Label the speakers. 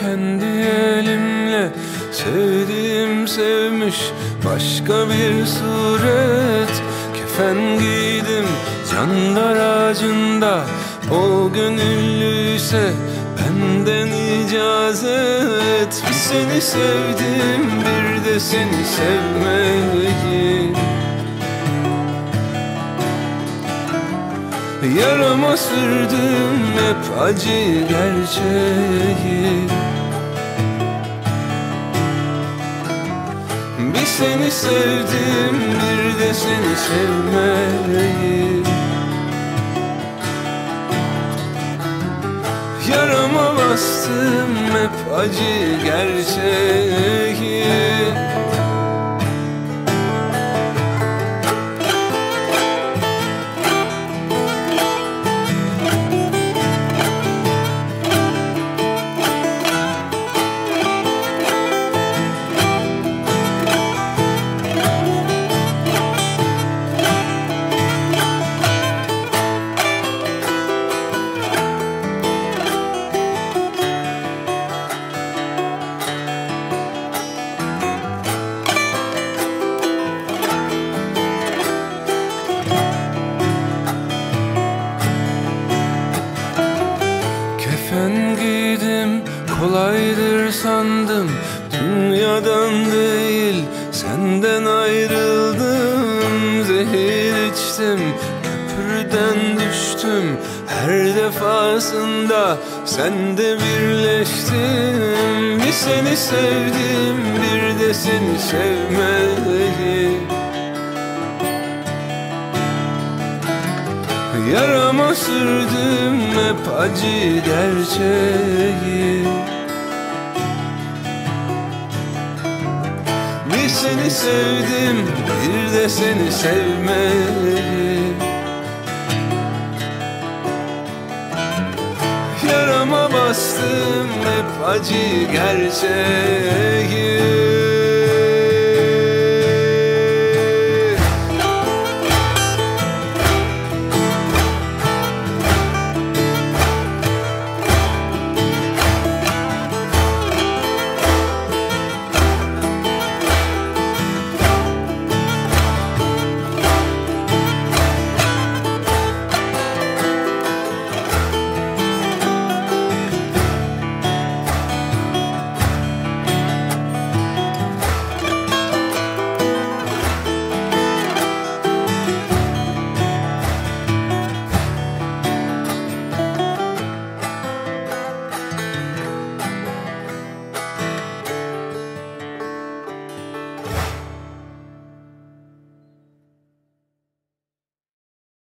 Speaker 1: kendi elimle Sevdiğim sevmiş başka bir suret. Kefen giydim can ağacında O gönüllüyse benden icazet. Bir seni sevdim bir de seni sevmeyi Yarama sürdüm hep acı gerçeği. Bir seni sevdim bir de seni sevmeyi. Yarama bastım hep acı gerçeği sandım. Dünyadan değil senden ayrıldım. Zehir içtim köprüden düştüm. Her defasında sende birleştim. Bir seni sevdim bir de seni sevmeyi Yarama sürdüm hep acı gerçeği seni sevdim bir de seni sevmeyi Yarama bastım hep acı gerçeği